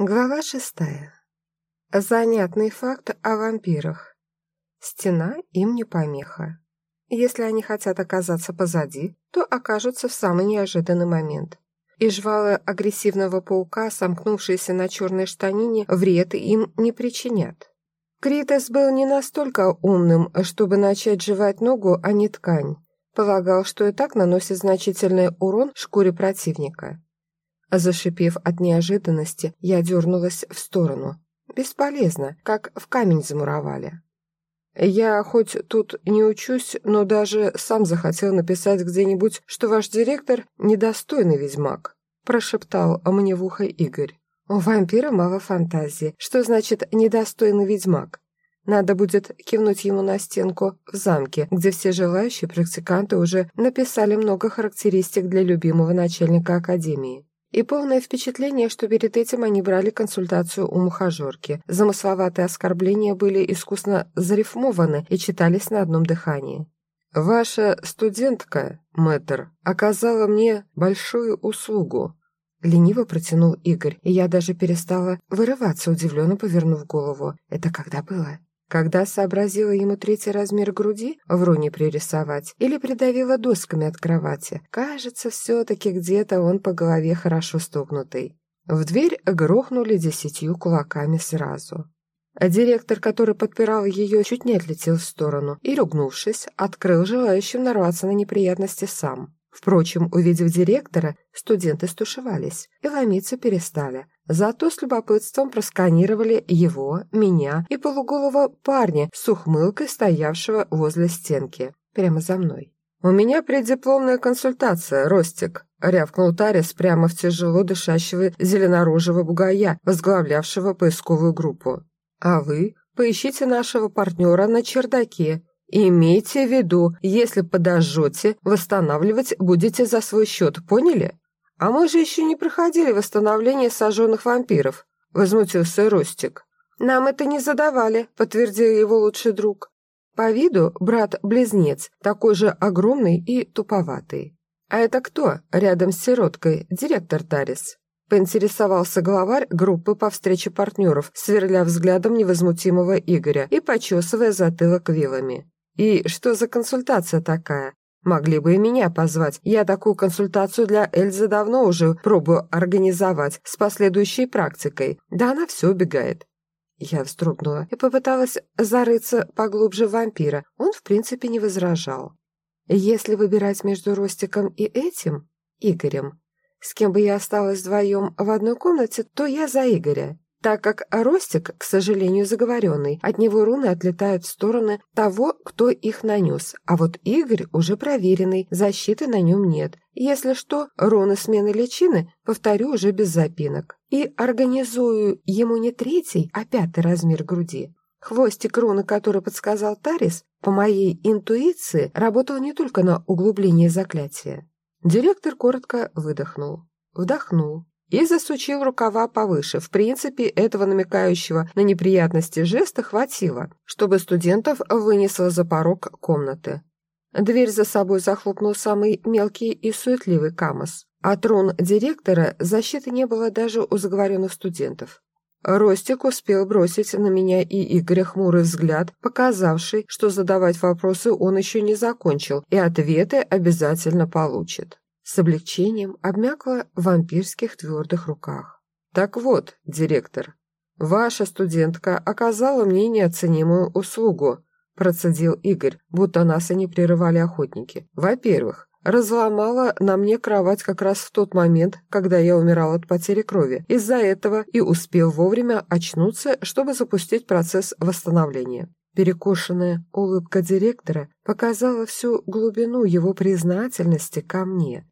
Глава шестая. Занятный факт о вампирах. Стена им не помеха. Если они хотят оказаться позади, то окажутся в самый неожиданный момент. И жвалы агрессивного паука, сомкнувшиеся на черной штанине, вред им не причинят. Критес был не настолько умным, чтобы начать жевать ногу, а не ткань. Полагал, что и так наносит значительный урон шкуре противника. Зашипев от неожиданности, я дернулась в сторону. Бесполезно, как в камень замуровали. Я хоть тут не учусь, но даже сам захотел написать где-нибудь, что ваш директор недостойный ведьмак, прошептал мне в ухо Игорь. У вампира мало фантазии. Что значит недостойный ведьмак? Надо будет кивнуть ему на стенку в замке, где все желающие практиканты уже написали много характеристик для любимого начальника академии. И полное впечатление, что перед этим они брали консультацию у мухожерки. Замысловатые оскорбления были искусно зарифмованы и читались на одном дыхании. «Ваша студентка, мэтр, оказала мне большую услугу», — лениво протянул Игорь, и я даже перестала вырываться, удивленно повернув голову. «Это когда было?» Когда сообразила ему третий размер груди, вруни пририсовать, или придавила досками от кровати, кажется, все-таки где-то он по голове хорошо стукнутый. В дверь грохнули десятью кулаками сразу. Директор, который подпирал ее, чуть не отлетел в сторону и, ругнувшись, открыл желающим нарваться на неприятности сам. Впрочем, увидев директора, студенты стушевались и ломиться перестали, Зато с любопытством просканировали его, меня и полуголого парня с ухмылкой, стоявшего возле стенки, прямо за мной. «У меня преддипломная консультация, Ростик», — рявкнул Тарис прямо в тяжело дышащего зеленорожего бугая, возглавлявшего поисковую группу. «А вы поищите нашего партнера на чердаке. Имейте в виду, если подожжете, восстанавливать будете за свой счет, поняли?» «А мы же еще не проходили восстановление сожженных вампиров», — возмутился Ростик. «Нам это не задавали», — подтвердил его лучший друг. По виду брат-близнец, такой же огромный и туповатый. «А это кто рядом с сироткой? Директор Тарис?» Поинтересовался главарь группы по встрече партнеров, сверля взглядом невозмутимого Игоря и почесывая затылок вилами. «И что за консультация такая? Могли бы и меня позвать. Я такую консультацию для Эльзы давно уже пробую организовать с последующей практикой. Да она все убегает. Я вздрогнула и попыталась зарыться поглубже в вампира. Он, в принципе, не возражал. Если выбирать между Ростиком и этим, Игорем, с кем бы я осталась вдвоем в одной комнате, то я за Игоря так как Ростик, к сожалению, заговоренный, от него руны отлетают в стороны того, кто их нанес, а вот Игорь уже проверенный, защиты на нем нет. Если что, руны смены личины повторю уже без запинок. И организую ему не третий, а пятый размер груди. Хвостик руны, который подсказал Тарис, по моей интуиции, работал не только на углубление заклятия. Директор коротко выдохнул, вдохнул, и засучил рукава повыше. В принципе, этого намекающего на неприятности жеста хватило, чтобы студентов вынесло за порог комнаты. Дверь за собой захлопнул самый мелкий и суетливый Камос. А трон директора защиты не было даже у заговоренных студентов. Ростик успел бросить на меня и Игоря хмурый взгляд, показавший, что задавать вопросы он еще не закончил, и ответы обязательно получит с облегчением обмякла в вампирских твердых руках. «Так вот, директор, ваша студентка оказала мне неоценимую услугу», процедил Игорь, будто нас и не прерывали охотники. «Во-первых, разломала на мне кровать как раз в тот момент, когда я умирал от потери крови. Из-за этого и успел вовремя очнуться, чтобы запустить процесс восстановления. Перекошенная улыбка директора показала всю глубину его признательности ко мне.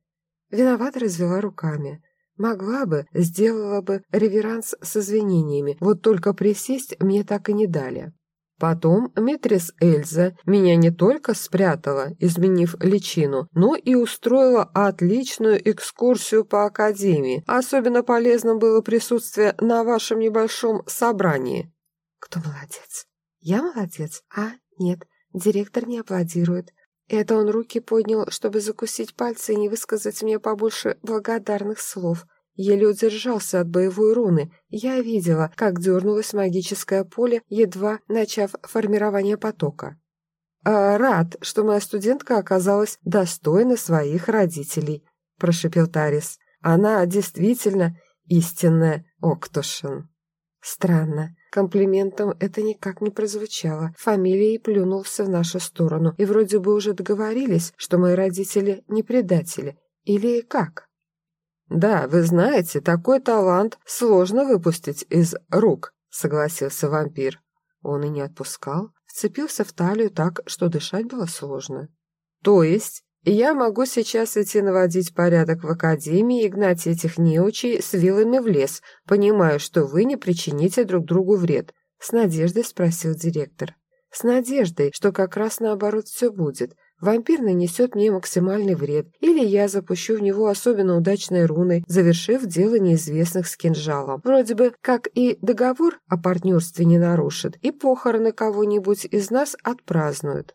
Виновато развела руками. Могла бы, сделала бы реверанс с извинениями, вот только присесть мне так и не дали. Потом митрис Эльза меня не только спрятала, изменив личину, но и устроила отличную экскурсию по Академии. Особенно полезным было присутствие на вашем небольшом собрании. Кто молодец? Я молодец? А, нет, директор не аплодирует. Это он руки поднял, чтобы закусить пальцы и не высказать мне побольше благодарных слов. еле удержался от боевой руны. Я видела, как дернулось магическое поле, едва начав формирование потока. «А «Рад, что моя студентка оказалась достойна своих родителей», – прошепел Тарис. «Она действительно истинная Октушин». Странно, комплиментом это никак не прозвучало. Фамилией плюнулся в нашу сторону, и вроде бы уже договорились, что мои родители не предатели. Или как? «Да, вы знаете, такой талант сложно выпустить из рук», — согласился вампир. Он и не отпускал, вцепился в талию так, что дышать было сложно. «То есть я могу сейчас идти наводить порядок в академии и гнать этих неучей с вилами в лес, понимая, что вы не причините друг другу вред?» С надеждой спросил директор. С надеждой, что как раз наоборот все будет. Вампир нанесет мне максимальный вред, или я запущу в него особенно удачной руной, завершив дело неизвестных с кинжалом. Вроде бы, как и договор о партнерстве не нарушит, и похороны кого-нибудь из нас отпразднуют.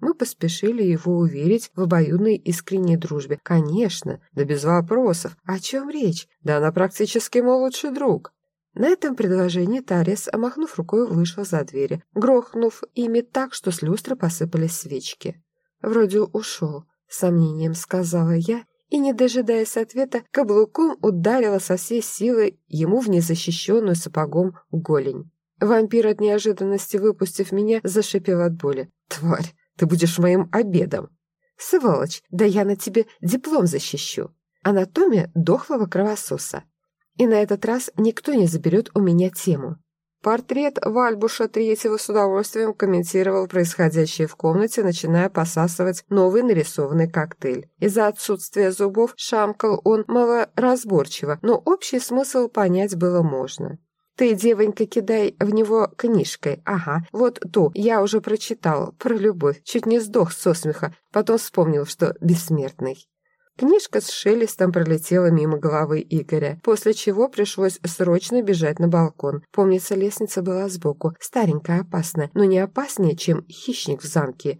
Мы поспешили его уверить в обоюдной искренней дружбе. Конечно, да без вопросов. О чем речь? Да она практически мой лучший друг. На этом предложении Тарис, омахнув рукой, вышел за двери, грохнув ими так, что с люстры посыпались свечки. «Вроде ушел», — сомнением сказала я, и, не дожидаясь ответа, каблуком ударила со всей силы ему в незащищенную сапогом голень. Вампир от неожиданности, выпустив меня, зашипел от боли. «Тварь, ты будешь моим обедом!» «Сволочь, да я на тебе диплом защищу!» Анатомия дохлого кровососа. И на этот раз никто не заберет у меня тему. Портрет Вальбуша Третьего с удовольствием комментировал происходящее в комнате, начиная посасывать новый нарисованный коктейль. Из-за отсутствия зубов шамкал он малоразборчиво, но общий смысл понять было можно. «Ты, девонька, кидай в него книжкой. Ага, вот ту, я уже прочитал, про любовь. Чуть не сдох со смеха, потом вспомнил, что бессмертный». Книжка с шелестом пролетела мимо головы Игоря, после чего пришлось срочно бежать на балкон. Помнится, лестница была сбоку, старенькая, опасная, но не опаснее, чем хищник в замке.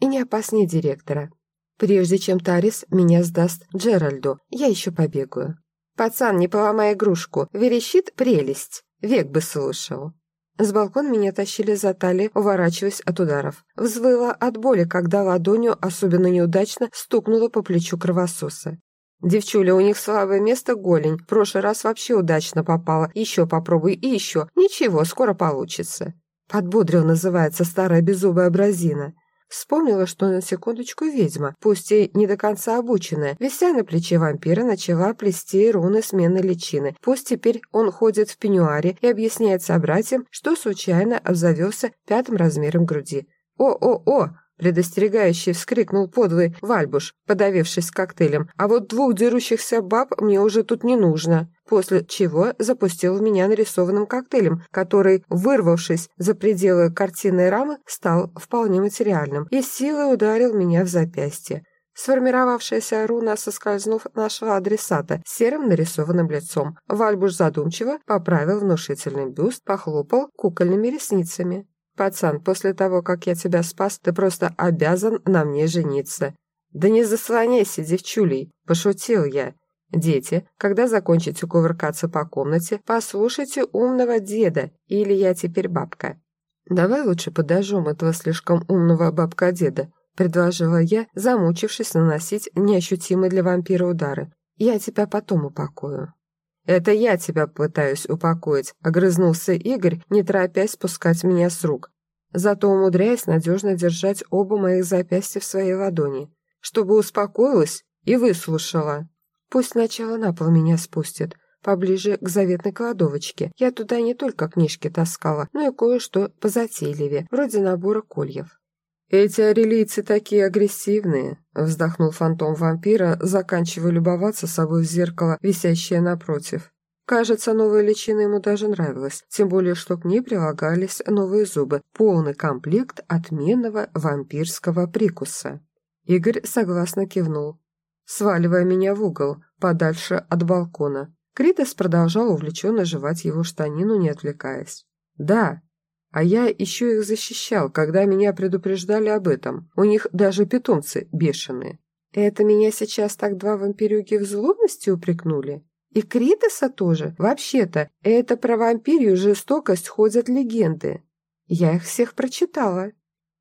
И не опаснее директора. Прежде чем Тарис меня сдаст Джеральду, я еще побегаю. «Пацан, не поломай игрушку, верещит прелесть, век бы слушал». С балкона меня тащили за талию, уворачиваясь от ударов. Взвыла от боли, когда ладонью, особенно неудачно, стукнула по плечу кровососа. «Девчуля, у них слабое место голень. В прошлый раз вообще удачно попала. Еще попробуй и еще. Ничего, скоро получится». Подбодрил, называется, старая беззубая бразина. Вспомнила, что на секундочку ведьма, пусть и не до конца обученная, вися на плече вампира, начала плести руны смены личины. Пусть теперь он ходит в пеньюаре и объясняет собратьям, что случайно обзавелся пятым размером груди. «О-о-о!» Предостерегающий вскрикнул подлый Вальбуш, подавившись коктейлем. «А вот двух дерущихся баб мне уже тут не нужно». После чего запустил в меня нарисованным коктейлем, который, вырвавшись за пределы картинной рамы, стал вполне материальным и силой ударил меня в запястье. Сформировавшаяся руна, соскользнув, нашла адресата серым нарисованным лицом. Вальбуш задумчиво поправил внушительный бюст, похлопал кукольными ресницами. «Пацан, после того, как я тебя спас, ты просто обязан на мне жениться». «Да не заслоняйся, девчулей!» – пошутил я. «Дети, когда закончите кувыркаться по комнате, послушайте умного деда, или я теперь бабка». «Давай лучше подожжем этого слишком умного бабка-деда», – предложила я, замучившись наносить неощутимые для вампира удары. «Я тебя потом упакую». «Это я тебя пытаюсь упокоить», — огрызнулся Игорь, не торопясь спускать меня с рук, зато умудряясь надежно держать оба моих запястья в своей ладони, чтобы успокоилась и выслушала. «Пусть сначала на пол меня спустят», поближе к заветной кладовочке. Я туда не только книжки таскала, но и кое-что позатейливее, вроде набора кольев. «Эти орелийцы такие агрессивные», — вздохнул фантом вампира, заканчивая любоваться собой в зеркало, висящее напротив. Кажется, новая личина ему даже нравилась, тем более, что к ней прилагались новые зубы, полный комплект отменного вампирского прикуса. Игорь согласно кивнул, сваливая меня в угол, подальше от балкона. Критос продолжал увлеченно жевать его штанину, не отвлекаясь. «Да, а я еще их защищал, когда меня предупреждали об этом. У них даже питомцы бешеные. Это меня сейчас так два вампирюги в злобности упрекнули? И Критоса тоже? Вообще-то, это про вампирию жестокость ходят легенды. Я их всех прочитала.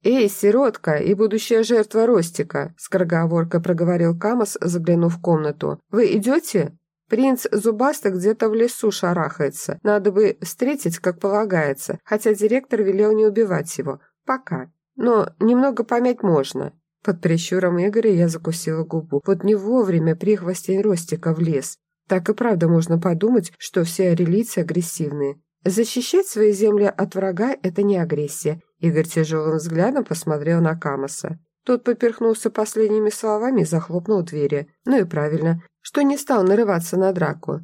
«Эй, сиротка и будущая жертва Ростика!» – скороговоркой проговорил Камос, заглянув в комнату. «Вы идете?» Принц Зубастый где-то в лесу шарахается. Надо бы встретить, как полагается, хотя директор велел не убивать его. Пока. Но немного помять можно. Под прищуром Игоря я закусила губу. Вот не вовремя прихвостень Ростика в лес. Так и правда можно подумать, что все арелийцы агрессивные. Защищать свои земли от врага – это не агрессия. Игорь тяжелым взглядом посмотрел на Камоса. Тот поперхнулся последними словами и захлопнул двери. Ну и правильно что не стал нарываться на драку.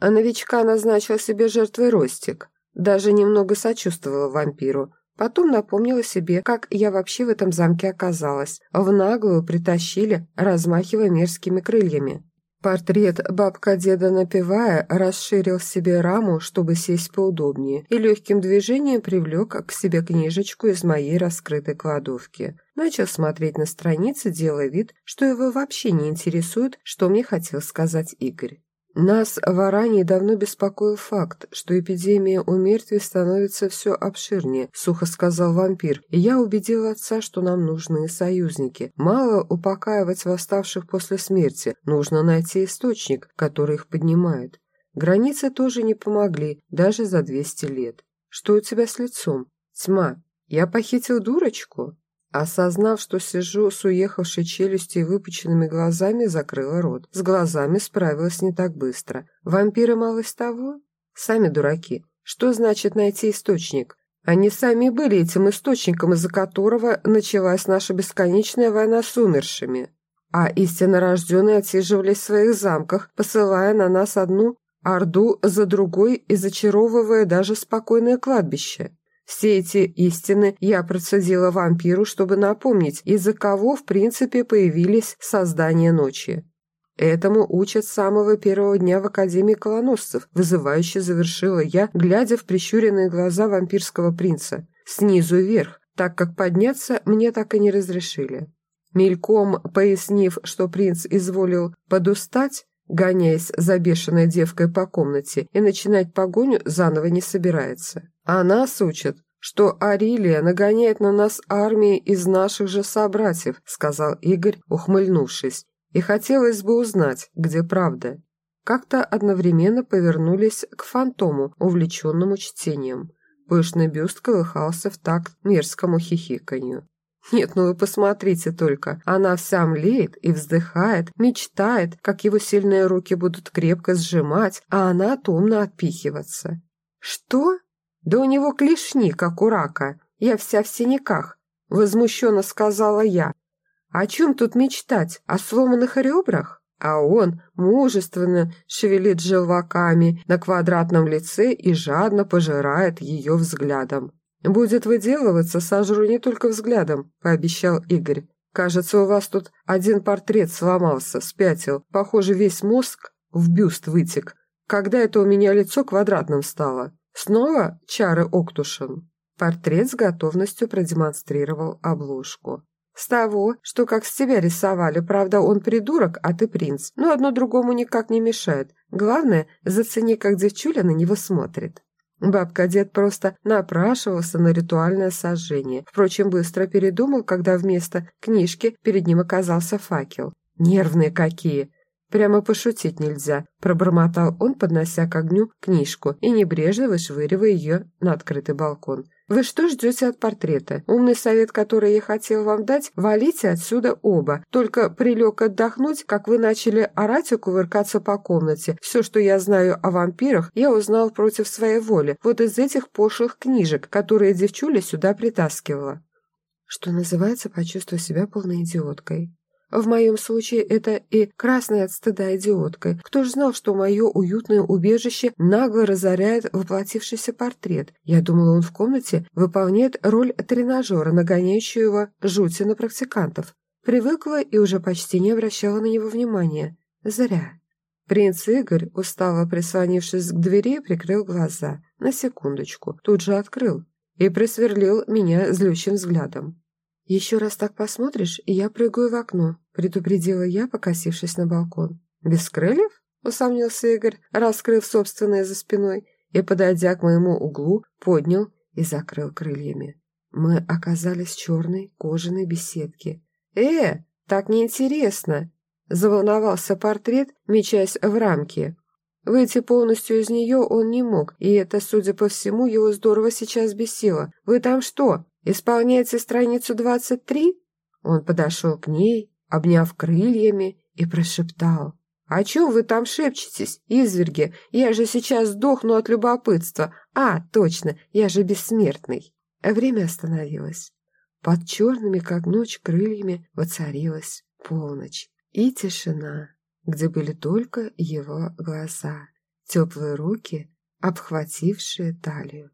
А новичка назначил себе жертвой Ростик. Даже немного сочувствовала вампиру. Потом напомнила себе, как я вообще в этом замке оказалась. В наглую притащили, размахивая мерзкими крыльями. Портрет бабка-деда напевая расширил себе раму, чтобы сесть поудобнее, и легким движением привлек к себе книжечку из моей раскрытой кладовки. Начал смотреть на страницы, делая вид, что его вообще не интересует, что мне хотел сказать Игорь. Нас в Арании давно беспокоил факт, что эпидемия у мертвей становится все обширнее, сухо сказал вампир, и я убедил отца, что нам нужны союзники. Мало упокаивать восставших после смерти, нужно найти источник, который их поднимает. Границы тоже не помогли, даже за 200 лет. Что у тебя с лицом? Тьма. Я похитил дурочку? Осознав, что сижу с уехавшей челюстью и выпученными глазами, закрыла рот. С глазами справилась не так быстро. Вампиры малость того? Сами дураки. Что значит найти источник? Они сами были этим источником, из-за которого началась наша бесконечная война с умершими. А истинно рожденные отсиживались в своих замках, посылая на нас одну орду за другой и зачаровывая даже спокойное кладбище. Все эти истины я процедила вампиру, чтобы напомнить, из-за кого, в принципе, появились создания ночи. Этому учат с самого первого дня в Академии колоносцев, вызывающе завершила я, глядя в прищуренные глаза вампирского принца, снизу вверх, так как подняться мне так и не разрешили. Мельком пояснив, что принц изволил подустать, гоняясь за бешеной девкой по комнате, и начинать погоню заново не собирается. А нас учат, что Арилия нагоняет на нас армии из наших же собратьев», сказал Игорь, ухмыльнувшись. «И хотелось бы узнать, где правда». Как-то одновременно повернулись к фантому, увлеченному чтением. Пышный бюст колыхался в такт мерзкому хихиканью. Нет, ну вы посмотрите только, она вся млеет и вздыхает, мечтает, как его сильные руки будут крепко сжимать, а она томно отпихиваться. «Что?» «Да у него клешни, как у рака. Я вся в синяках», — возмущенно сказала я. «О чем тут мечтать? О сломанных ребрах?» А он мужественно шевелит желваками на квадратном лице и жадно пожирает ее взглядом. «Будет выделываться, сожру не только взглядом», — пообещал Игорь. «Кажется, у вас тут один портрет сломался, спятил. Похоже, весь мозг в бюст вытек. Когда это у меня лицо квадратным стало?» Снова чары Октушин. Портрет с готовностью продемонстрировал обложку. С того, что как с тебя рисовали, правда, он придурок, а ты принц. Но одно другому никак не мешает. Главное, зацени, как девчуля на него смотрит. Бабка-дед просто напрашивался на ритуальное сожжение. Впрочем, быстро передумал, когда вместо книжки перед ним оказался факел. Нервные какие! «Прямо пошутить нельзя», – пробормотал он, поднося к огню книжку и небрежно вышвыривая ее на открытый балкон. «Вы что ждете от портрета? Умный совет, который я хотел вам дать, валите отсюда оба. Только прилег отдохнуть, как вы начали орать и кувыркаться по комнате. Все, что я знаю о вампирах, я узнал против своей воли. Вот из этих пошлых книжек, которые девчуля сюда притаскивала». Что называется, почувствовать себя полной идиоткой. В моем случае это и красная от стыда идиотка. Кто ж знал, что мое уютное убежище нагло разоряет воплотившийся портрет? Я думала, он в комнате выполняет роль тренажера, нагоняющего жути на практикантов. Привыкла и уже почти не обращала на него внимания. Зря. Принц Игорь, устало прислонившись к двери, прикрыл глаза. На секундочку. Тут же открыл. И просверлил меня злющим взглядом. «Еще раз так посмотришь, и я прыгаю в окно», — предупредила я, покосившись на балкон. «Без крыльев?» — усомнился Игорь, раскрыв собственное за спиной, и, подойдя к моему углу, поднял и закрыл крыльями. Мы оказались в черной кожаной беседке. «Э, так неинтересно!» — заволновался портрет, мечась в рамке. Выйти полностью из нее он не мог, и это, судя по всему, его здорово сейчас бесило. «Вы там что, исполняете страницу двадцать три?» Он подошел к ней, обняв крыльями, и прошептал. «О чем вы там шепчетесь, изверги? Я же сейчас сдохну от любопытства. А, точно, я же бессмертный». Время остановилось. Под черными, как ночь, крыльями воцарилась полночь и тишина, где были только его глаза, теплые руки, обхватившие талию.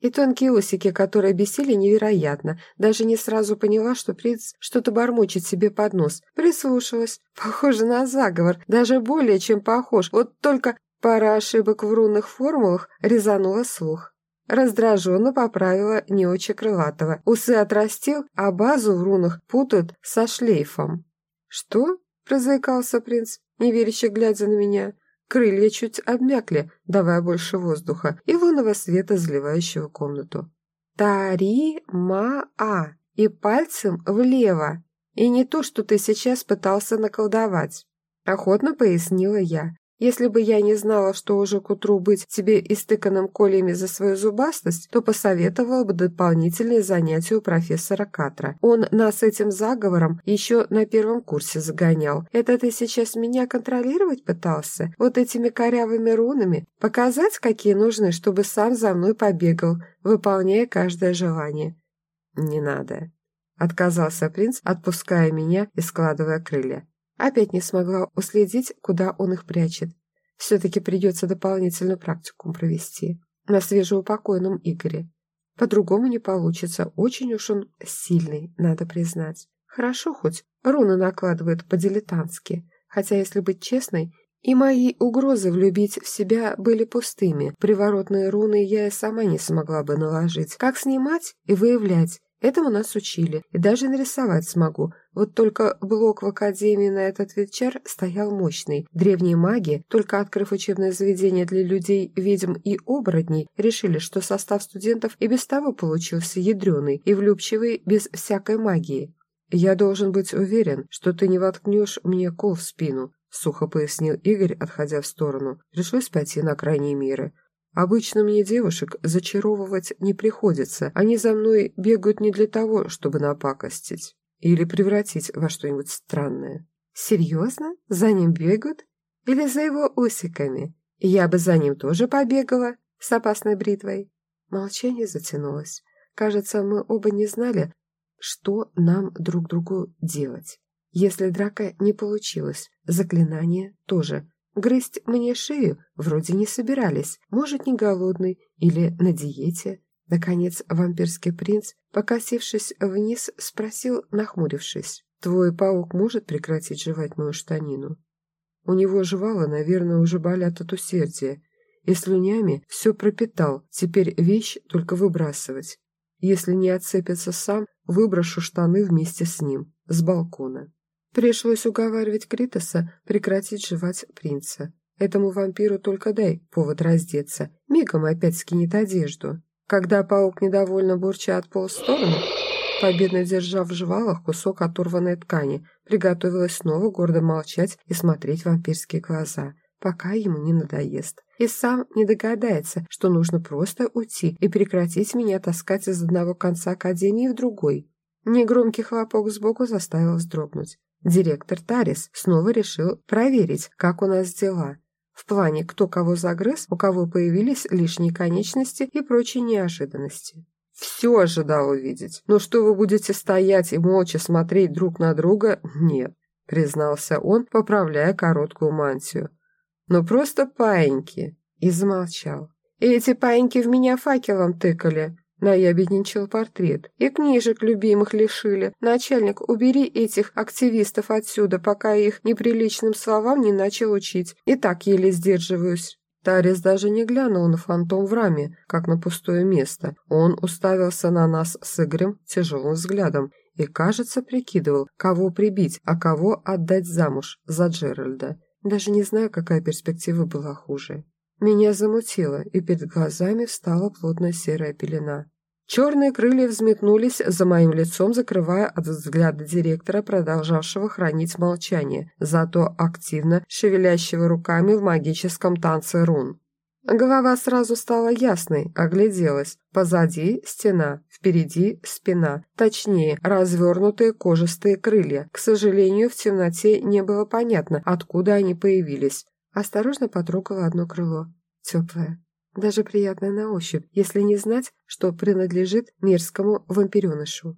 И тонкие усики, которые бесили невероятно. Даже не сразу поняла, что принц что-то бормочет себе под нос. Прислушалась. Похоже на заговор. Даже более чем похож. Вот только пара ошибок в рунных формулах резанула слух. Раздраженно поправила неочи крылатого. Усы отрастил, а базу в рунах путают со шлейфом. «Что?» – прозаикался принц, неверяще глядя на меня. Крылья чуть обмякли, давая больше воздуха и лунного света, заливающего комнату. «Тари-ма-а» и пальцем влево. И не то, что ты сейчас пытался наколдовать. Охотно пояснила я. Если бы я не знала, что уже к утру быть тебе истыканным колями за свою зубастость, то посоветовала бы дополнительные занятия у профессора Катра. Он нас этим заговором еще на первом курсе загонял. Это ты сейчас меня контролировать пытался? Вот этими корявыми рунами? Показать, какие нужны, чтобы сам за мной побегал, выполняя каждое желание? Не надо. Отказался принц, отпуская меня и складывая крылья. Опять не смогла уследить, куда он их прячет. Все-таки придется дополнительную практику провести. На свежеупокойном Игоре. По-другому не получится. Очень уж он сильный, надо признать. Хорошо хоть руны накладывает по-дилетантски. Хотя, если быть честной, и мои угрозы влюбить в себя были пустыми. Приворотные руны я и сама не смогла бы наложить. Как снимать и выявлять? Этому нас учили, и даже нарисовать смогу. Вот только блок в академии на этот вечер стоял мощный. Древние маги, только открыв учебное заведение для людей, ведьм и оборотней, решили, что состав студентов и без того получился ядреный и влюбчивый без всякой магии. «Я должен быть уверен, что ты не воткнешь мне кол в спину», — сухо пояснил Игорь, отходя в сторону. Пришлось пойти на крайние меры. Обычно мне девушек зачаровывать не приходится. Они за мной бегают не для того, чтобы напакостить или превратить во что-нибудь странное. Серьезно? За ним бегают? Или за его усиками? Я бы за ним тоже побегала с опасной бритвой. Молчание затянулось. Кажется, мы оба не знали, что нам друг другу делать. Если драка не получилась, заклинание тоже – Грызть мне шею вроде не собирались, может, не голодный или на диете. Наконец вампирский принц, покосившись вниз, спросил, нахмурившись, «Твой паук может прекратить жевать мою штанину?» У него жевало, наверное, уже болят от усердия, и слюнями все пропитал, теперь вещь только выбрасывать. Если не отцепится сам, выброшу штаны вместе с ним, с балкона. Пришлось уговаривать Критоса прекратить жевать принца. Этому вампиру только дай повод раздеться, мигом опять скинет одежду. Когда паук недовольно бурча отполз в сторону, победно держа в жвалах кусок оторванной ткани, приготовилась снова гордо молчать и смотреть вампирские глаза, пока ему не надоест. И сам не догадается, что нужно просто уйти и прекратить меня таскать из одного конца академии в другой. Негромкий хлопок сбоку заставил вздрогнуть. Директор Тарис снова решил проверить, как у нас дела. В плане, кто кого загрыз, у кого появились лишние конечности и прочие неожиданности. Все ожидал увидеть. Но что вы будете стоять и молча смотреть друг на друга, нет, признался он, поправляя короткую мантию. Ну просто паиньки. И замолчал. Эти паиньки в меня факелом тыкали. Наябедничал портрет. И книжек любимых лишили. Начальник, убери этих активистов отсюда, пока их неприличным словам не начал учить. И так еле сдерживаюсь. Тарис даже не глянул на фантом в раме, как на пустое место. Он уставился на нас с Игорем тяжелым взглядом и, кажется, прикидывал, кого прибить, а кого отдать замуж за Джеральда. Даже не знаю, какая перспектива была хуже. Меня замутило, и перед глазами встала плотная серая пелена. Черные крылья взметнулись за моим лицом, закрывая от взгляда директора, продолжавшего хранить молчание, зато активно шевелящего руками в магическом танце рун. Голова сразу стала ясной, огляделась. Позади стена, впереди спина, точнее, развернутые кожистые крылья. К сожалению, в темноте не было понятно, откуда они появились. Осторожно потрогала одно крыло. Теплое. Даже приятное на ощупь, если не знать, что принадлежит мерзкому вампиренышу.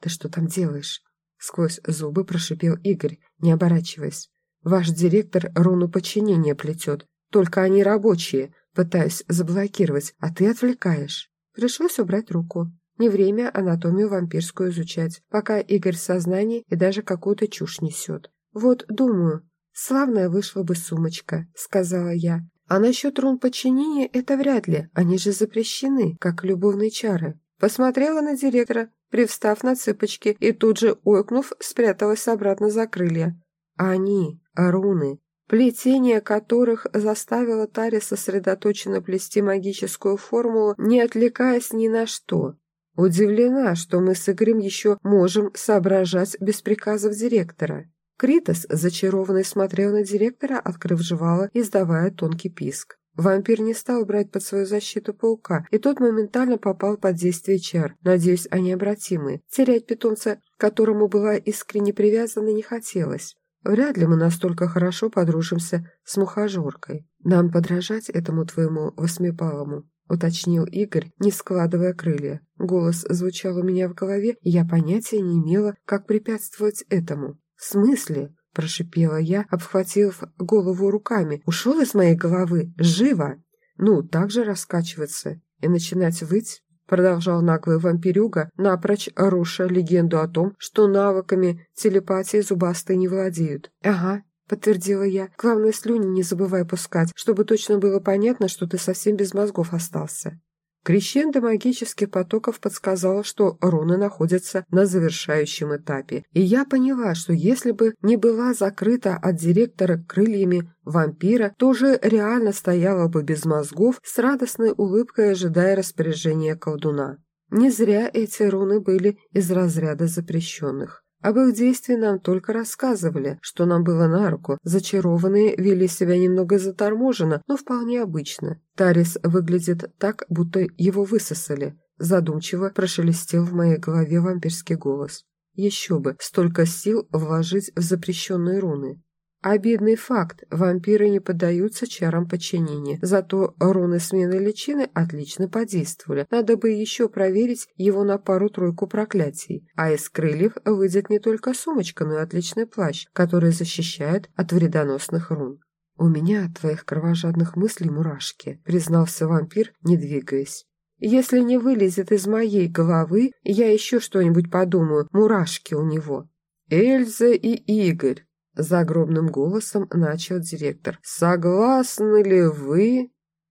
«Ты что там делаешь?» Сквозь зубы прошипел Игорь, не оборачиваясь. «Ваш директор руну подчинения плетет. Только они рабочие, пытаюсь заблокировать, а ты отвлекаешь. Пришлось убрать руку. Не время анатомию вампирскую изучать, пока Игорь в сознании и даже какую-то чушь несет. Вот, думаю, славная вышла бы сумочка, сказала я. А насчет рун подчинения это вряд ли, они же запрещены, как любовные чары. Посмотрела на директора, привстав на цыпочки, и тут же, ойкнув, спряталась обратно за крылья. Они, руны, плетение которых заставило Тари сосредоточенно плести магическую формулу, не отвлекаясь ни на что. Удивлена, что мы с Игорем еще можем соображать без приказов директора. Критос, зачарованный, смотрел на директора, открыв жевало, издавая тонкий писк. Вампир не стал брать под свою защиту паука, и тот моментально попал под действие чар. Надеюсь, они обратимы. Терять питомца, которому была искренне привязана, не хотелось. Вряд ли мы настолько хорошо подружимся с мухожоркой. Нам подражать этому твоему восьмипалому, уточнил Игорь, не складывая крылья. Голос звучал у меня в голове, и я понятия не имела, как препятствовать этому. «В смысле?» – прошипела я, обхватив голову руками. «Ушел из моей головы? Живо!» «Ну, так же раскачиваться и начинать выть?» Продолжал наглый вампирюга, напрочь руша легенду о том, что навыками телепатии зубастые не владеют. «Ага», — подтвердила я. «Главное, слюни не забывай пускать, чтобы точно было понятно, что ты совсем без мозгов остался». Крещендо магических потоков подсказала, что руны находятся на завершающем этапе, и я поняла, что если бы не была закрыта от директора крыльями вампира, то же реально стояла бы без мозгов с радостной улыбкой, ожидая распоряжения колдуна. Не зря эти руны были из разряда запрещенных. Об их действии нам только рассказывали, что нам было на руку. Зачарованные вели себя немного заторможенно, но вполне обычно. Тарис выглядит так, будто его высосали. Задумчиво прошелестел в моей голове вампирский голос. Еще бы, столько сил вложить в запрещенные руны. Обидный факт, вампиры не поддаются чарам подчинения, зато руны смены личины отлично подействовали. Надо бы еще проверить его на пару-тройку проклятий. А из крыльев выйдет не только сумочка, но и отличный плащ, который защищает от вредоносных рун. «У меня от твоих кровожадных мыслей мурашки», — признался вампир, не двигаясь. «Если не вылезет из моей головы, я еще что-нибудь подумаю, мурашки у него». «Эльза и Игорь», Загробным голосом начал директор. «Согласны ли вы?»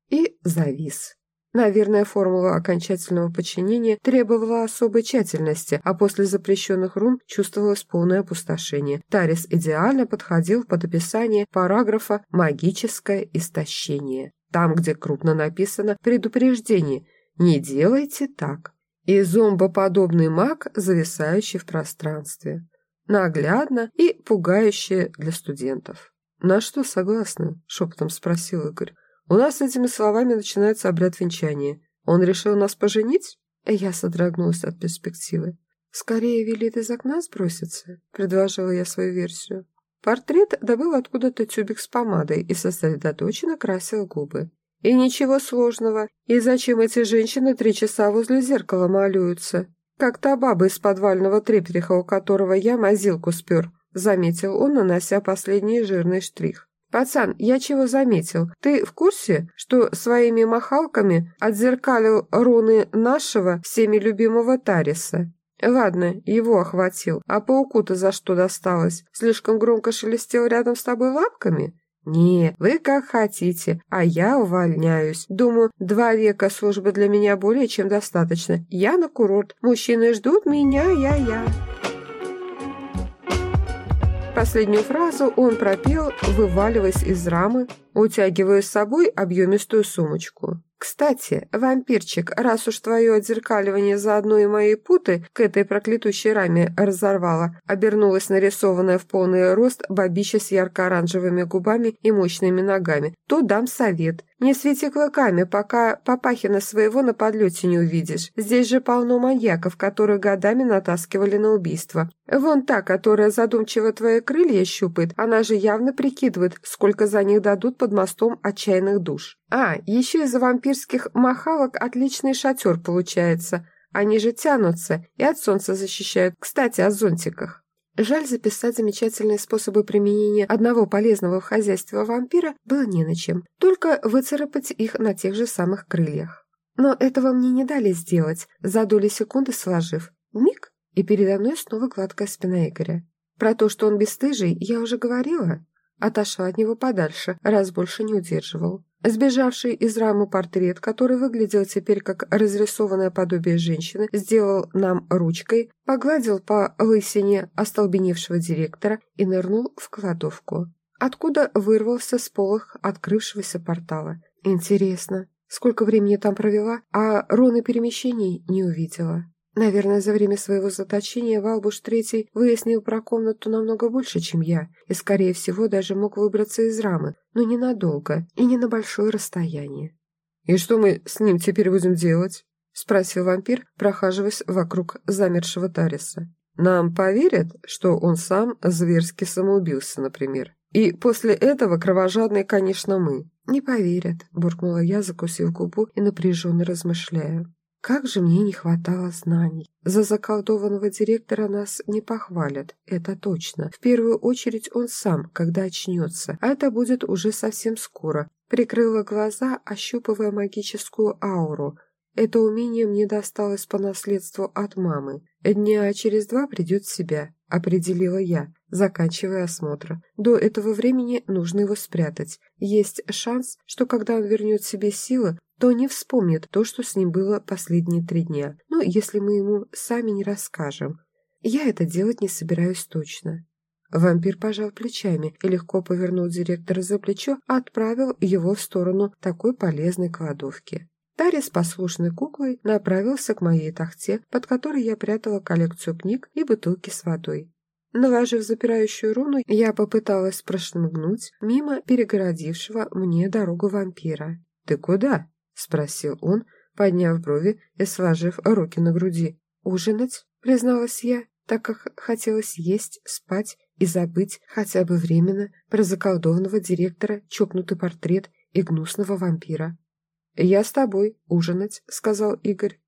И завис. Наверное, формула окончательного подчинения требовала особой тщательности, а после запрещенных рун чувствовалось полное опустошение. Тарис идеально подходил под описание параграфа «магическое истощение». Там, где крупно написано «предупреждение», «не делайте так». И зомбоподобный маг, зависающий в пространстве наглядно и пугающе для студентов. «На что согласны?» – шепотом спросил Игорь. «У нас с этими словами начинается обряд венчания. Он решил нас поженить?» Я содрогнулась от перспективы. «Скорее велит из окна сброситься», – предложила я свою версию. Портрет добыл откуда-то тюбик с помадой и сосредоточенно красил губы. И ничего сложного. И зачем эти женщины три часа возле зеркала малюются? «Как та баба из подвального трепетриха, у которого я мазилку спер», заметил он, нанося последний жирный штрих. «Пацан, я чего заметил? Ты в курсе, что своими махалками отзеркалил руны нашего всеми любимого Тариса?» «Ладно, его охватил. А пауку-то за что досталось? Слишком громко шелестел рядом с тобой лапками?» «Не, вы как хотите, а я увольняюсь. Думаю, два века службы для меня более чем достаточно. Я на курорт. Мужчины ждут меня, я-я». Последнюю фразу он пропел, вываливаясь из рамы, утягивая с собой объемистую сумочку. Кстати, вампирчик, раз уж твое отзеркаливание заодно и мои путы к этой проклятущей раме разорвало, обернулась нарисованная в полный рост бабища с ярко-оранжевыми губами и мощными ногами, то дам совет. Не свети клыками, пока Папахина своего на подлете не увидишь. Здесь же полно маньяков, которых годами натаскивали на убийство. Вон та, которая задумчиво твои крылья щупает, она же явно прикидывает, сколько за них дадут под мостом отчаянных душ. А, еще из-за вампирских махалок отличный шатер получается. Они же тянутся и от солнца защищают. Кстати, о зонтиках. Жаль, записать замечательные способы применения одного полезного в хозяйстве вампира было не на чем, только выцарапать их на тех же самых крыльях. Но этого мне не дали сделать, за доли секунды сложив. Миг, и передо мной снова гладкая спина Игоря. Про то, что он бесстыжий, я уже говорила. Отошла от него подальше, раз больше не удерживал. Сбежавший из рамы портрет, который выглядел теперь как разрисованное подобие женщины, сделал нам ручкой, погладил по лысине остолбеневшего директора и нырнул в кладовку, откуда вырвался с полох открывшегося портала. Интересно, сколько времени там провела, а руны перемещений не увидела. Наверное, за время своего заточения Валбуш Третий выяснил про комнату намного больше, чем я, и, скорее всего, даже мог выбраться из рамы, но ненадолго и не на большое расстояние. «И что мы с ним теперь будем делать?» — спросил вампир, прохаживаясь вокруг замершего Тариса. «Нам поверят, что он сам зверски самоубился, например. И после этого кровожадные, конечно, мы». «Не поверят», — буркнула я, закусив губу и напряженно размышляя. Как же мне не хватало знаний. За заколдованного директора нас не похвалят, это точно. В первую очередь он сам, когда очнется, а это будет уже совсем скоро. Прикрыла глаза, ощупывая магическую ауру. Это умение мне досталось по наследству от мамы. Дня через два придет в себя, определила я, заканчивая осмотр. До этого времени нужно его спрятать. Есть шанс, что когда он вернет себе силы, то не вспомнит то, что с ним было последние три дня. Ну, если мы ему сами не расскажем. Я это делать не собираюсь точно. Вампир пожал плечами и легко повернул директора за плечо, отправил его в сторону такой полезной кладовки. Дарья с послушной куклой направился к моей тахте, под которой я прятала коллекцию книг и бутылки с водой. Наложив запирающую руну, я попыталась прошмыгнуть мимо перегородившего мне дорогу вампира. «Ты куда?» — спросил он, подняв брови и сложив руки на груди. «Ужинать?» — призналась я, так как хотелось есть, спать и забыть хотя бы временно про заколдованного директора, чокнутый портрет и гнусного вампира. «Я с тобой ужинать», — сказал Игорь.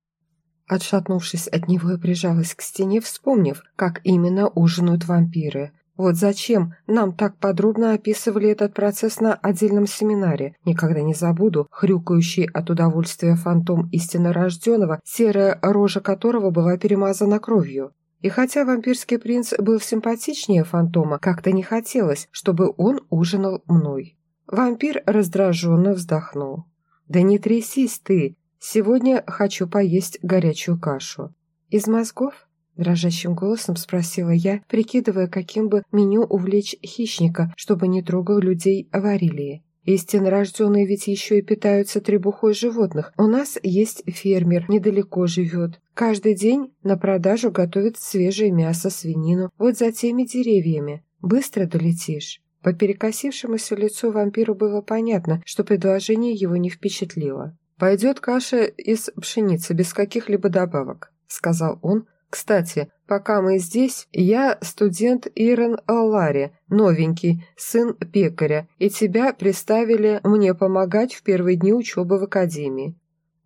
Отшатнувшись от него, я прижалась к стене, вспомнив, как именно ужинают вампиры. Вот зачем нам так подробно описывали этот процесс на отдельном семинаре. Никогда не забуду, хрюкающий от удовольствия фантом истинно рожденного, серая рожа которого была перемазана кровью. И хотя вампирский принц был симпатичнее фантома, как-то не хотелось, чтобы он ужинал мной. Вампир раздраженно вздохнул. «Да не трясись ты! Сегодня хочу поесть горячую кашу». «Из мозгов?» Дрожащим голосом спросила я, прикидывая, каким бы меню увлечь хищника, чтобы не трогал людей Аварилии. Истинно рожденные ведь еще и питаются требухой животных. У нас есть фермер, недалеко живет. Каждый день на продажу готовит свежее мясо, свинину. Вот за теми деревьями. Быстро долетишь. По перекосившемуся лицу вампиру было понятно, что предложение его не впечатлило. «Пойдет каша из пшеницы без каких-либо добавок», — сказал он, кстати, пока мы здесь, я студент Ирен Аллари, новенький, сын пекаря, и тебя приставили мне помогать в первые дни учебы в академии».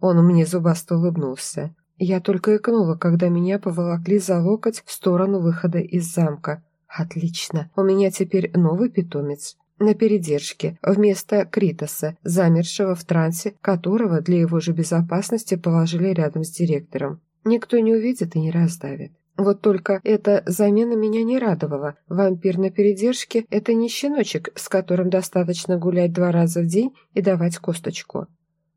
Он мне зубасто улыбнулся. Я только икнула, когда меня поволокли за локоть в сторону выхода из замка. «Отлично, у меня теперь новый питомец» на передержке вместо Критоса, замершего в трансе, которого для его же безопасности положили рядом с директором. Никто не увидит и не раздавит. Вот только эта замена меня не радовала. Вампир на передержке – это не щеночек, с которым достаточно гулять два раза в день и давать косточку.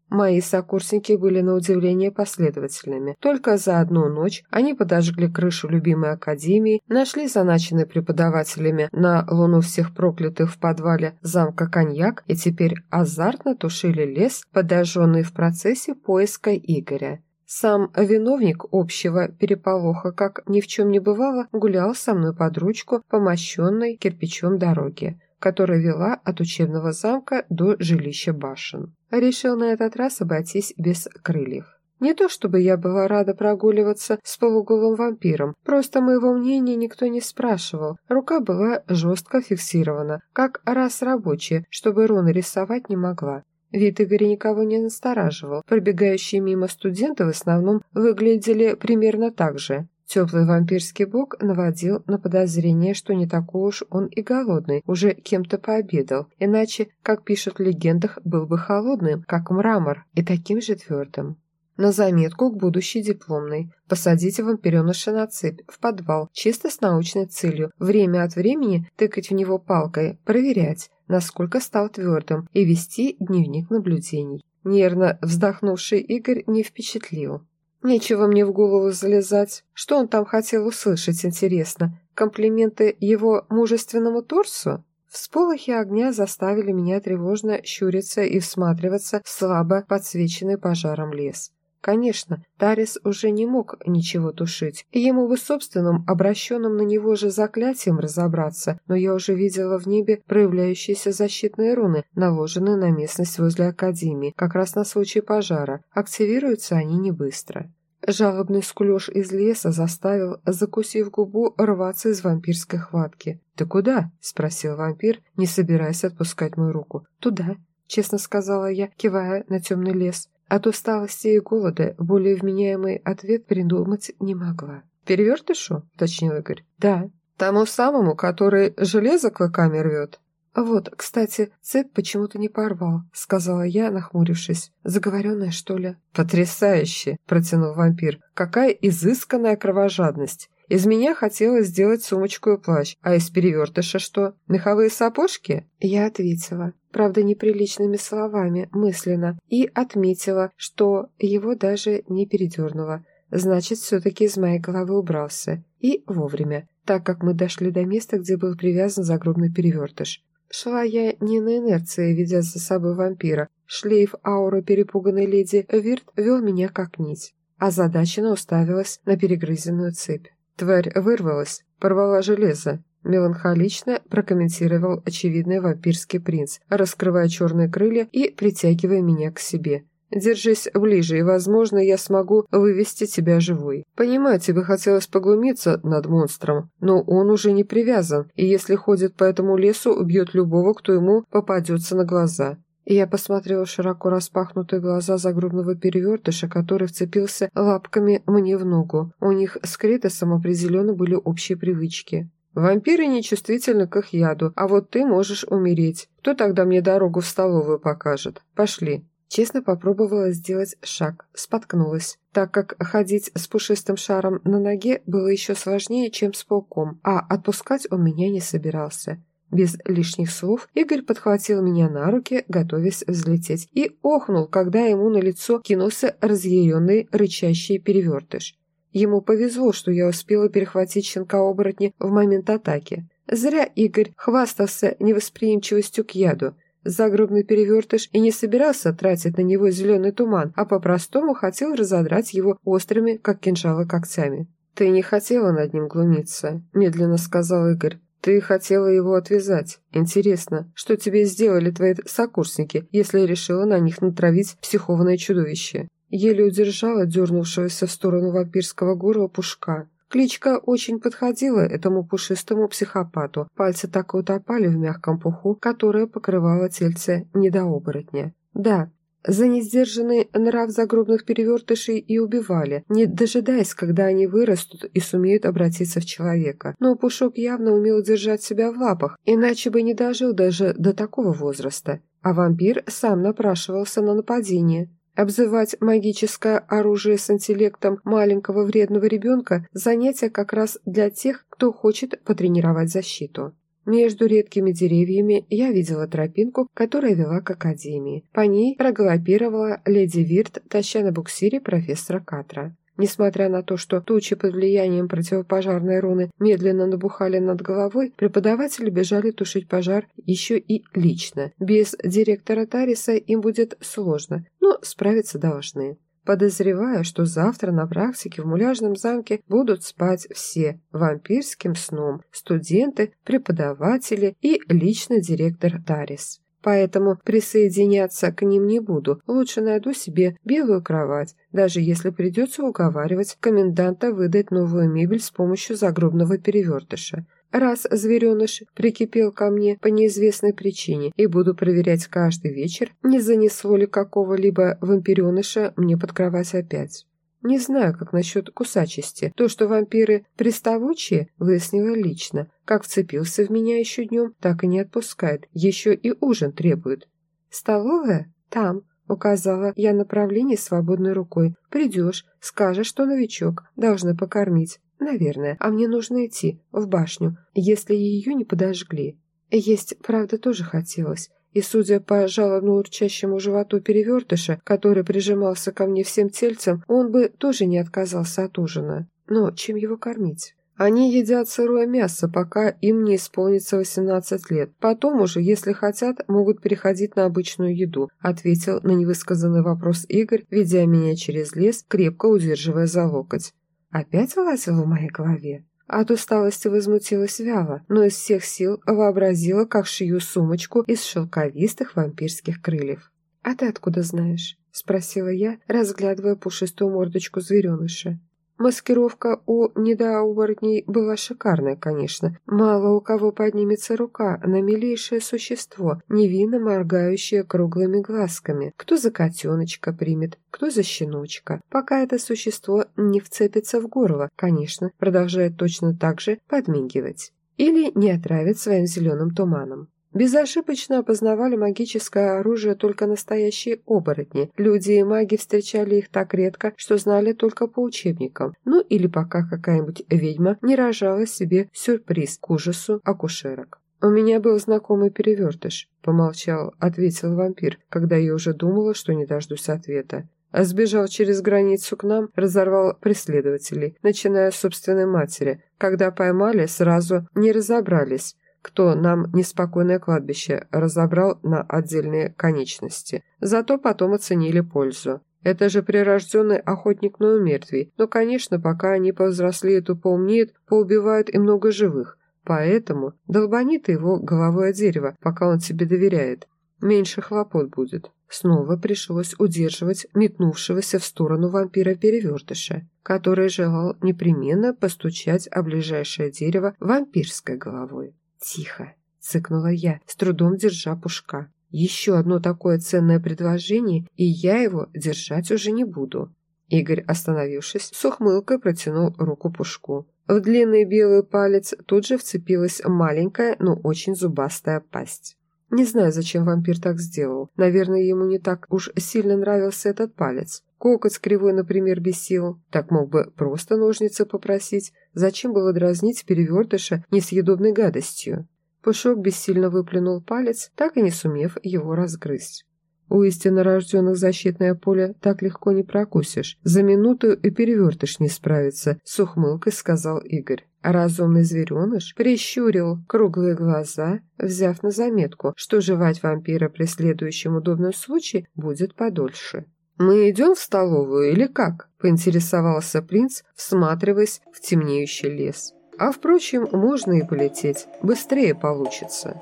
мои сокурсники были на удивление последовательными. Только за одну ночь они подожгли крышу любимой академии, нашли заначенные преподавателями на луну всех проклятых в подвале замка коньяк и теперь азартно тушили лес, подожженный в процессе поиска Игоря. Сам виновник общего переполоха, как ни в чем не бывало, гулял со мной под ручку по мощенной кирпичом дороге, которая вела от учебного замка до жилища башен. Решил на этот раз обойтись без крыльев. Не то чтобы я была рада прогуливаться с полуголым вампиром, просто моего мнения никто не спрашивал. Рука была жестко фиксирована, как раз рабочая, чтобы руны рисовать не могла. Вид Игоря никого не настораживал. Пробегающие мимо студенты в основном выглядели примерно так же. Теплый вампирский бок наводил на подозрение, что не такой уж он и голодный, уже кем-то пообедал, иначе, как пишут в легендах, был бы холодным, как мрамор, и таким же твердым. На заметку к будущей дипломной. Посадите вампиреныша на цепь, в подвал, чисто с научной целью. Время от времени тыкать в него палкой, проверять, насколько стал твердым, и вести дневник наблюдений. Нервно вздохнувший Игорь не впечатлил. Нечего мне в голову залезать. Что он там хотел услышать, интересно? Комплименты его мужественному торсу? Всполохи огня заставили меня тревожно щуриться и всматриваться в слабо подсвеченный пожаром лес. Конечно, Тарис уже не мог ничего тушить, ему бы собственным, обращенным на него же заклятием разобраться, но я уже видела в небе проявляющиеся защитные руны, наложенные на местность возле Академии, как раз на случай пожара. Активируются они не быстро. Жалобный скулеж из леса заставил, закусив губу, рваться из вампирской хватки. «Ты куда?» – спросил вампир, не собираясь отпускать мою руку. «Туда», – честно сказала я, кивая на темный лес. От усталости и голода более вменяемый ответ придумать не могла. «Перевертышу?» – уточнил Игорь. «Да». «Тому самому, который железо клыками рвет?» «Вот, кстати, цепь почему-то не порвал», — сказала я, нахмурившись. «Заговоренная, что ли?» «Потрясающе!» — протянул вампир. «Какая изысканная кровожадность! Из меня хотелось сделать сумочку и плащ, а из перевертыша что? Меховые сапожки?» Я ответила, правда неприличными словами, мысленно, и отметила, что его даже не передернуло. Значит, все-таки из моей головы убрался. И вовремя, так как мы дошли до места, где был привязан загробный перевертыш. Шла я не на инерции, ведя за собой вампира. Шлейф ауры перепуганной леди Вирт вел меня как нить. а Озадаченно уставилась на перегрызенную цепь. Тварь вырвалась, порвала железо. Меланхолично прокомментировал очевидный вампирский принц, раскрывая черные крылья и притягивая меня к себе. Держись ближе, и, возможно, я смогу вывести тебя живой. Понимаю, тебе хотелось поглумиться над монстром, но он уже не привязан, и если ходит по этому лесу, убьет любого, кто ему попадется на глаза. И я посмотрела широко распахнутые глаза загробного перевертыша, который вцепился лапками мне в ногу. У них с Критосом определенно были общие привычки. Вампиры нечувствительны к их яду, а вот ты можешь умереть. Кто тогда мне дорогу в столовую покажет? Пошли. Честно попробовала сделать шаг, споткнулась, так как ходить с пушистым шаром на ноге было еще сложнее, чем с пауком, а отпускать он меня не собирался. Без лишних слов Игорь подхватил меня на руки, готовясь взлететь, и охнул, когда ему на лицо кинулся разъяренный рычащий перевертыш. Ему повезло, что я успела перехватить щенка-оборотня в момент атаки. Зря Игорь хвастался невосприимчивостью к яду. Загробный перевертыш и не собирался тратить на него зеленый туман, а по-простому хотел разодрать его острыми, как кинжалы, когтями. «Ты не хотела над ним глумиться», – медленно сказал Игорь. «Ты хотела его отвязать. Интересно, что тебе сделали твои сокурсники, если решила на них натравить психованное чудовище?» Еле удержала дернувшегося в сторону вампирского горла пушка. Кличка очень подходила этому пушистому психопату. Пальцы так и утопали в мягком пуху, которое покрывало тельце недооборотня. Да, за несдержанный нрав загробных перевертышей и убивали, не дожидаясь, когда они вырастут и сумеют обратиться в человека. Но Пушок явно умел держать себя в лапах, иначе бы не дожил даже до такого возраста. А вампир сам напрашивался на нападение. Обзывать магическое оружие с интеллектом маленького вредного ребенка – занятие как раз для тех, кто хочет потренировать защиту. Между редкими деревьями я видела тропинку, которая вела к академии. По ней прогалопировала леди Вирт, таща на буксире профессора Катра. Несмотря на то, что тучи под влиянием противопожарной руны медленно набухали над головой, преподаватели бежали тушить пожар еще и лично. Без директора Тариса им будет сложно, но справиться должны. Подозреваю, что завтра на практике в муляжном замке будут спать все вампирским сном, студенты, преподаватели и лично директор Тарис поэтому присоединяться к ним не буду. Лучше найду себе белую кровать, даже если придется уговаривать коменданта выдать новую мебель с помощью загробного перевертыша. Раз звереныш прикипел ко мне по неизвестной причине и буду проверять каждый вечер, не занесло ли какого-либо вампиреныша мне под кровать опять. Не знаю, как насчет кусачести. То, что вампиры приставучие, выяснила лично. Как вцепился в меня еще днем, так и не отпускает. Еще и ужин требует. «Столовая? Там», — указала я направление свободной рукой. «Придешь, скажешь, что новичок, должны покормить. Наверное, а мне нужно идти, в башню, если ее не подожгли». Есть, правда, тоже хотелось и, судя по жалобно урчащему животу перевертыша, который прижимался ко мне всем тельцем, он бы тоже не отказался от ужина. Но чем его кормить? Они едят сырое мясо, пока им не исполнится 18 лет. Потом уже, если хотят, могут переходить на обычную еду», ответил на невысказанный вопрос Игорь, ведя меня через лес, крепко удерживая за локоть. «Опять вылазил в моей голове?» От усталости возмутилась вяло, но из всех сил вообразила, как шью сумочку из шелковистых вампирских крыльев. «А ты откуда знаешь?» – спросила я, разглядывая пушистую мордочку звереныша. Маскировка у недооборотней была шикарная, конечно. Мало у кого поднимется рука на милейшее существо, невинно моргающее круглыми глазками. Кто за котеночка примет, кто за щеночка. Пока это существо не вцепится в горло, конечно, продолжает точно так же подмигивать. Или не отравит своим зеленым туманом. Безошибочно опознавали магическое оружие только настоящие оборотни. Люди и маги встречали их так редко, что знали только по учебникам. Ну или пока какая-нибудь ведьма не рожала себе сюрприз к ужасу акушерок. «У меня был знакомый перевертыш», — помолчал, ответил вампир, когда я уже думала, что не дождусь ответа. А сбежал через границу к нам, разорвал преследователей, начиная с собственной матери. Когда поймали, сразу не разобрались кто нам неспокойное кладбище разобрал на отдельные конечности. Зато потом оценили пользу. Это же прирожденный охотник на умертвий, но, конечно, пока они повзрослеют и поумнеют, поубивают и много живых. Поэтому долбани ты его головой о дерево, пока он тебе доверяет. Меньше хлопот будет. Снова пришлось удерживать метнувшегося в сторону вампира-перевертыша, который желал непременно постучать о ближайшее дерево вампирской головой. «Тихо!» – цыкнула я, с трудом держа пушка. «Еще одно такое ценное предложение, и я его держать уже не буду». Игорь, остановившись, с ухмылкой протянул руку пушку. В длинный белый палец тут же вцепилась маленькая, но очень зубастая пасть. Не знаю, зачем вампир так сделал. Наверное, ему не так уж сильно нравился этот палец. Кокоть кривой, например, бесил. Так мог бы просто ножницы попросить. Зачем было дразнить перевертыша несъедобной гадостью? Пушок бессильно выплюнул палец, так и не сумев его разгрызть. У истинно рожденных защитное поле так легко не прокусишь. За минуту и перевертыш не справится, с ухмылкой сказал Игорь. А разумный звереныш прищурил круглые глаза, взяв на заметку, что жевать вампира при следующем удобном случае будет подольше. «Мы идем в столовую или как?» – поинтересовался принц, всматриваясь в темнеющий лес. «А впрочем, можно и полететь, быстрее получится».